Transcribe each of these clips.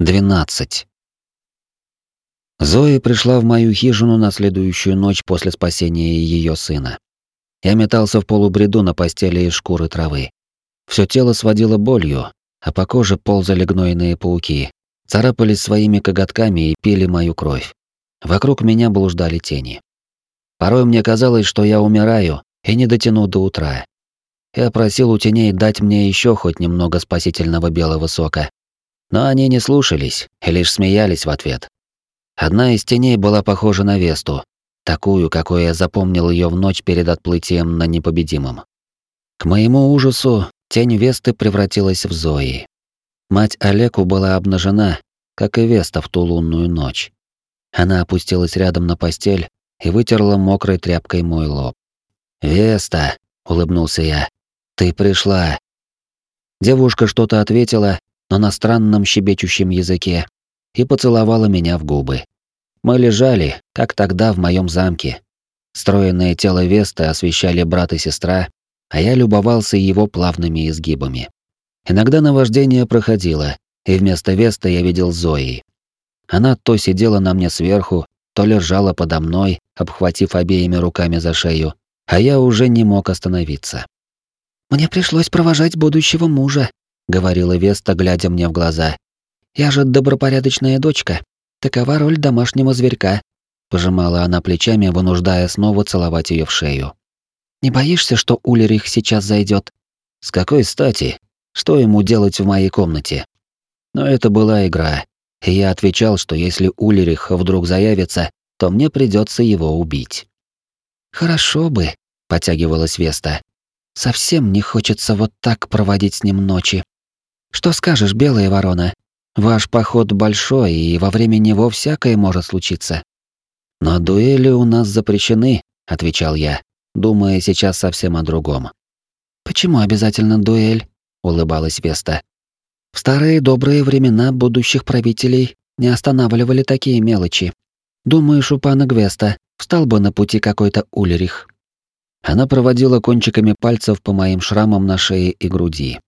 12. Зои пришла в мою хижину на следующую ночь после спасения ее сына. Я метался в полубреду на постели из шкуры травы. Всё тело сводило болью, а по коже ползали гнойные пауки, царапались своими коготками и пили мою кровь. Вокруг меня блуждали тени. Порой мне казалось, что я умираю и не дотяну до утра. Я просил у теней дать мне еще хоть немного спасительного белого сока, но они не слушались и лишь смеялись в ответ. Одна из теней была похожа на Весту, такую, какой я запомнил ее в ночь перед отплытием на непобедимом. К моему ужасу, тень Весты превратилась в Зои. Мать Олеку была обнажена, как и Веста в ту лунную ночь. Она опустилась рядом на постель и вытерла мокрой тряпкой мой лоб. «Веста», — улыбнулся я, — «ты пришла». Девушка что-то ответила, но на странном щебечущем языке, и поцеловала меня в губы. Мы лежали, как тогда в моем замке. Стройное тело Весты освещали брат и сестра, а я любовался его плавными изгибами. Иногда наваждение проходило, и вместо Весты я видел Зои. Она то сидела на мне сверху, то лежала подо мной, обхватив обеими руками за шею, а я уже не мог остановиться. «Мне пришлось провожать будущего мужа», говорила Веста, глядя мне в глаза. Я же добропорядочная дочка. Такова роль домашнего зверька. Пожимала она плечами, вынуждая снова целовать ее в шею. Не боишься, что Улерих сейчас зайдет? С какой стати? Что ему делать в моей комнате? Но это была игра, и я отвечал, что если Улерих вдруг заявится, то мне придется его убить. Хорошо бы, потягивалась Веста. Совсем не хочется вот так проводить с ним ночи. Что скажешь, белая ворона? Ваш поход большой, и во время него всякое может случиться. Но дуэли у нас запрещены, отвечал я, думая сейчас совсем о другом. Почему обязательно дуэль? улыбалась Веста. В старые добрые времена будущих правителей не останавливали такие мелочи. Думаешь, у пана Гвеста встал бы на пути какой-то Ульрих? Она проводила кончиками пальцев по моим шрамам на шее и груди.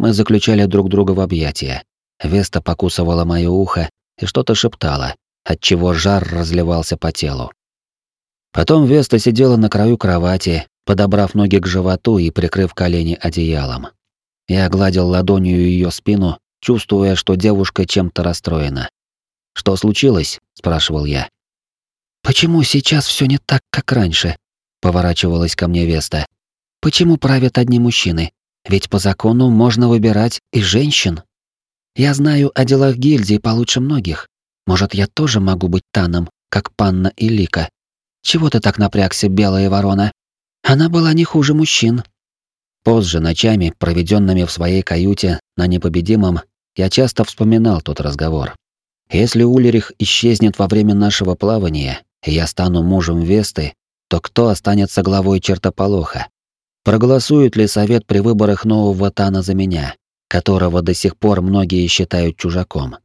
Мы заключали друг друга в объятия. Веста покусывала моё ухо и что-то шептала, отчего жар разливался по телу. Потом Веста сидела на краю кровати, подобрав ноги к животу и прикрыв колени одеялом. Я гладил ладонью её спину, чувствуя, что девушка чем-то расстроена. «Что случилось?» — спрашивал я. «Почему сейчас всё не так, как раньше?» — поворачивалась ко мне Веста. «Почему правят одни мужчины? Ведь по закону можно выбирать и женщин. Я знаю о делах гильдии получше многих. Может, я тоже могу быть Таном, как Панна и. Чего ты так напрягся, белая ворона? Она была не хуже мужчин. Позже, ночами, проведенными в своей каюте на непобедимом, я часто вспоминал тот разговор. Если Улерих исчезнет во время нашего плавания, и я стану мужем Весты, то кто останется главой чертополоха? Проголосует ли совет при выборах нового Тана за меня, которого до сих пор многие считают чужаком?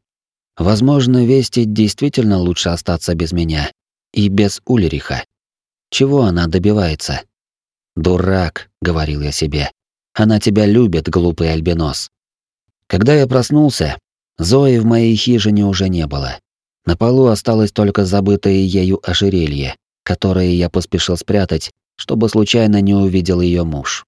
Возможно, Вести действительно лучше остаться без меня и без Ульриха. Чего она добивается? «Дурак», — говорил я себе. «Она тебя любит, глупый альбинос». Когда я проснулся, Зои в моей хижине уже не было. На полу осталось только забытое ею ожерелье, которое я поспешил спрятать, чтобы случайно не увидел ее муж.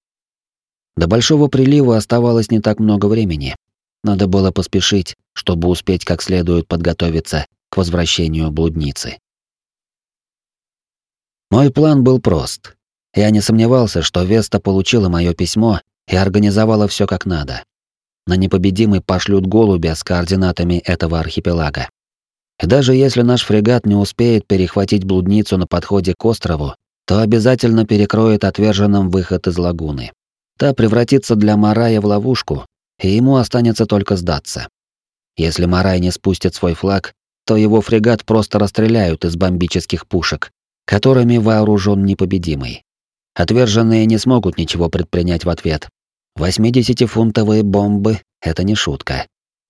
До большого прилива оставалось не так много времени. Надо было поспешить, чтобы успеть как следует подготовиться к возвращению блудницы. Мой план был прост. Я не сомневался, что Веста получила мое письмо и организовала все как надо. На непобедимый пошлют голубя с координатами этого архипелага. И даже если наш фрегат не успеет перехватить блудницу на подходе к острову, то обязательно перекроет отверженным выход из лагуны. Та превратится для Марая в ловушку, и ему останется только сдаться. Если Марай не спустит свой флаг, то его фрегат просто расстреляют из бомбических пушек, которыми вооружен непобедимый. Отверженные не смогут ничего предпринять в ответ. 80-фунтовые бомбы — это не шутка.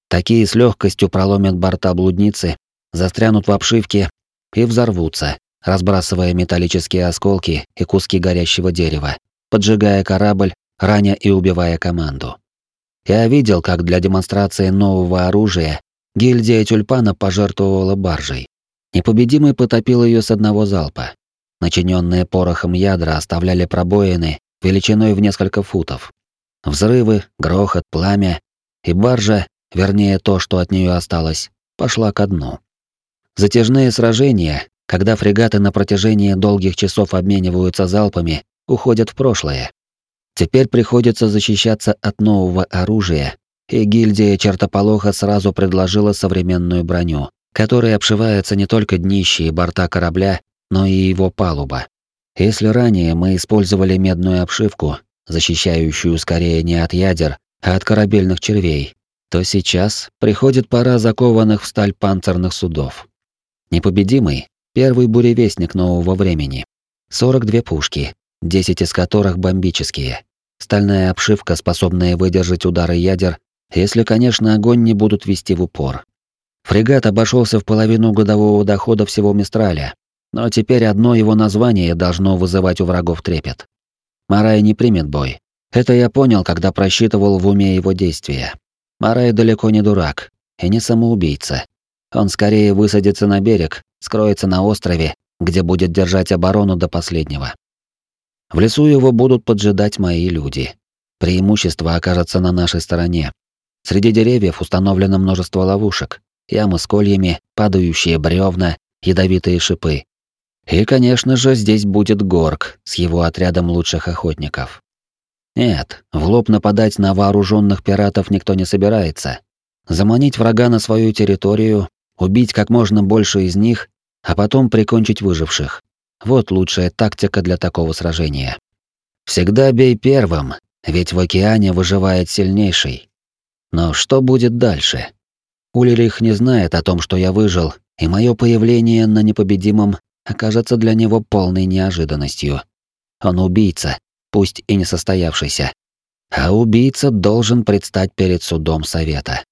Такие с легкостью проломят борта блудницы, застрянут в обшивке и взорвутся, разбрасывая металлические осколки и куски горящего дерева, поджигая корабль, раня и убивая команду. Я видел, как для демонстрации нового оружия гильдия тюльпана пожертвовала баржей. Непобедимый потопил ее с одного залпа. Начиненные порохом ядра оставляли пробоины величиной в несколько футов. Взрывы, грохот, пламя, и баржа, вернее то, что от нее осталось, пошла ко дну. Затяжные сражения, когда фрегаты на протяжении долгих часов обмениваются залпами, уходят в прошлое. Теперь приходится защищаться от нового оружия, и гильдия чертополоха сразу предложила современную броню, которая обшивается не только днище и борта корабля, но и его палуба. Если ранее мы использовали медную обшивку, защищающую скорее не от ядер, а от корабельных червей, то сейчас приходит пора закованных в сталь панцирных судов. Непобедимый — первый буревестник нового времени. 42 пушки, 10 из которых бомбические. Стальная обшивка, способная выдержать удары ядер, если, конечно, огонь не будут вести в упор. Фрегат обошелся в половину годового дохода всего Мистраля, но теперь одно его название должно вызывать у врагов трепет. Марай не примет бой. Это я понял, когда просчитывал в уме его действия. Марай далеко не дурак и не самоубийца. Он скорее высадится на берег, скроется на острове, где будет держать оборону до последнего. В лесу его будут поджидать мои люди. Преимущество окажется на нашей стороне. Среди деревьев установлено множество ловушек, ямы с кольями, падающие бревна, ядовитые шипы. И, конечно же, здесь будет Горг с его отрядом лучших охотников. Нет, в лоб нападать на вооруженных пиратов никто не собирается. Заманить врага на свою территорию, убить как можно больше из них, а потом прикончить выживших. Вот лучшая тактика для такого сражения. Всегда бей первым, ведь в океане выживает сильнейший. Но что будет дальше? Улерих не знает о том, что я выжил, и мое появление на непобедимом окажется для него полной неожиданностью. Он убийца, пусть и не состоявшийся. А убийца должен предстать перед судом совета.